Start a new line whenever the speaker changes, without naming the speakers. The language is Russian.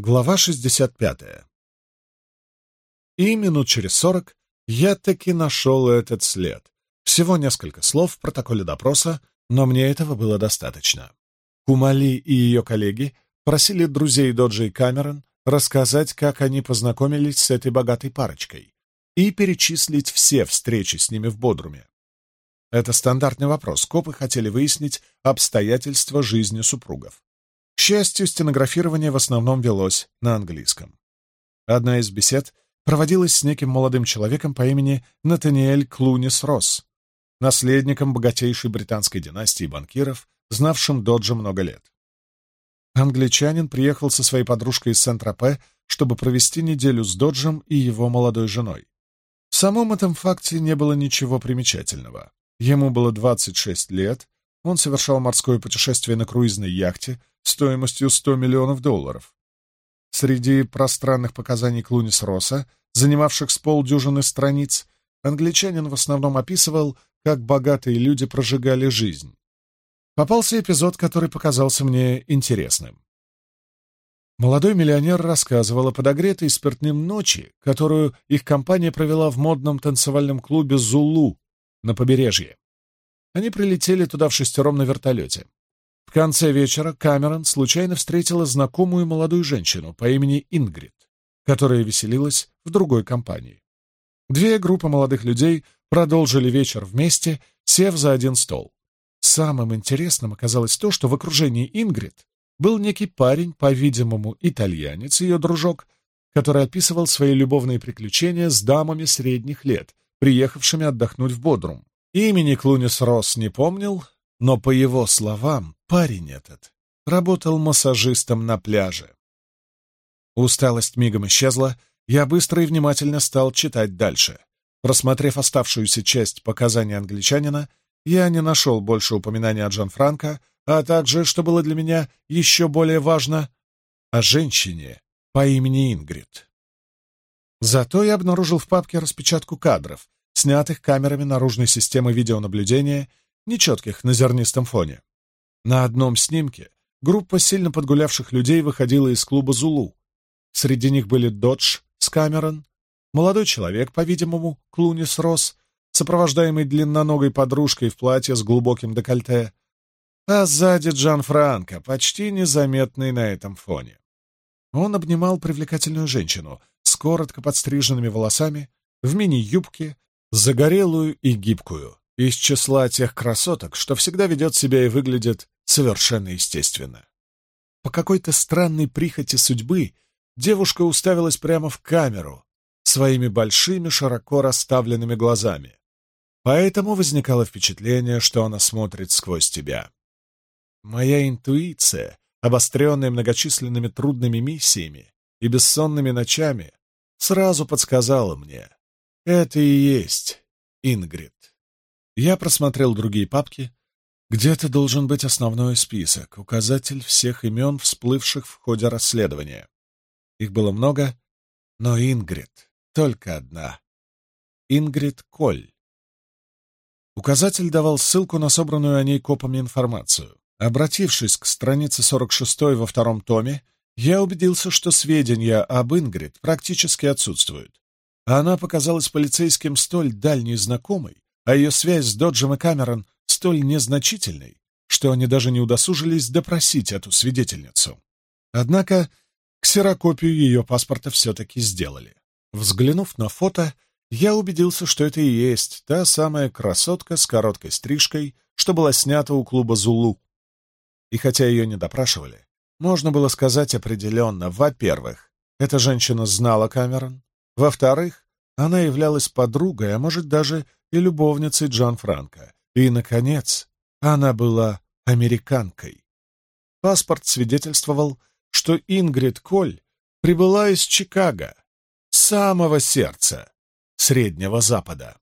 Глава 65. И минут через сорок я таки нашел этот след. Всего несколько слов в протоколе допроса, но мне этого было достаточно. Кумали и ее коллеги просили друзей Доджи и Камерон рассказать, как они познакомились с этой богатой парочкой, и перечислить все встречи с ними в Бодруме. Это стандартный вопрос. Копы хотели выяснить обстоятельства жизни супругов счастью, стенографирование в основном велось на английском. Одна из бесед проводилась с неким молодым человеком по имени Натаниэль Клунис Росс, наследником богатейшей британской династии банкиров, знавшим Доджа много лет. Англичанин приехал со своей подружкой из Сент-Тропе, чтобы провести неделю с Доджем и его молодой женой. В самом этом факте не было ничего примечательного. Ему было 26 лет, он совершал морское путешествие на круизной яхте, стоимостью 100 миллионов долларов. Среди пространных показаний Клунис Росса, занимавших с полдюжины страниц, англичанин в основном описывал, как богатые люди прожигали жизнь. Попался эпизод, который показался мне интересным. Молодой миллионер рассказывал о подогретой спиртным ночи, которую их компания провела в модном танцевальном клубе «Зулу» на побережье. Они прилетели туда в шестером на вертолете. В конце вечера Камерон случайно встретила знакомую молодую женщину по имени Ингрид, которая веселилась в другой компании. Две группы молодых людей продолжили вечер вместе, сев за один стол. Самым интересным оказалось то, что в окружении Ингрид был некий парень, по-видимому, итальянец, ее дружок, который описывал свои любовные приключения с дамами средних лет, приехавшими отдохнуть в Бодрум. Имени Клунис Росс не помнил, но, по его словам, парень этот работал массажистом на пляже. Усталость мигом исчезла, я быстро и внимательно стал читать дальше. Просмотрев оставшуюся часть показаний англичанина, я не нашел больше упоминания о Джан Франко, а также, что было для меня еще более важно, о женщине по имени Ингрид. Зато я обнаружил в папке распечатку кадров, снятых камерами наружной системы видеонаблюдения нечетких на зернистом фоне. На одном снимке группа сильно подгулявших людей выходила из клуба «Зулу». Среди них были Додж с Камерон, молодой человек, по-видимому, Клунис Рос, сопровождаемый длинноногой подружкой в платье с глубоким декольте, а сзади Джан Франко, почти незаметный на этом фоне. Он обнимал привлекательную женщину с коротко подстриженными волосами, в мини-юбке, загорелую и гибкую из числа тех красоток, что всегда ведет себя и выглядит совершенно естественно. По какой-то странной прихоти судьбы девушка уставилась прямо в камеру своими большими широко расставленными глазами. Поэтому возникало впечатление, что она смотрит сквозь тебя. Моя интуиция, обостренная многочисленными трудными миссиями и бессонными ночами, сразу подсказала мне. Это и есть Ингрид. Я просмотрел другие папки. Где-то должен быть основной список, указатель всех имен, всплывших в ходе расследования. Их было много, но Ингрид только одна. Ингрид Коль. Указатель давал ссылку на собранную о ней копами информацию. Обратившись к странице 46 во втором томе, я убедился, что сведения об Ингрид практически отсутствуют. а Она показалась полицейским столь дальней знакомой, а ее связь с Доджем и Камерон столь незначительной, что они даже не удосужились допросить эту свидетельницу. Однако ксерокопию ее паспорта все-таки сделали. Взглянув на фото, я убедился, что это и есть та самая красотка с короткой стрижкой, что была снята у клуба «Зулу». И хотя ее не допрашивали, можно было сказать определенно, во-первых, эта женщина знала Камерон, во-вторых, она являлась подругой, а может даже и любовницей Джан Франко. И, наконец, она была американкой. Паспорт свидетельствовал, что Ингрид Коль прибыла из Чикаго, самого сердца Среднего Запада.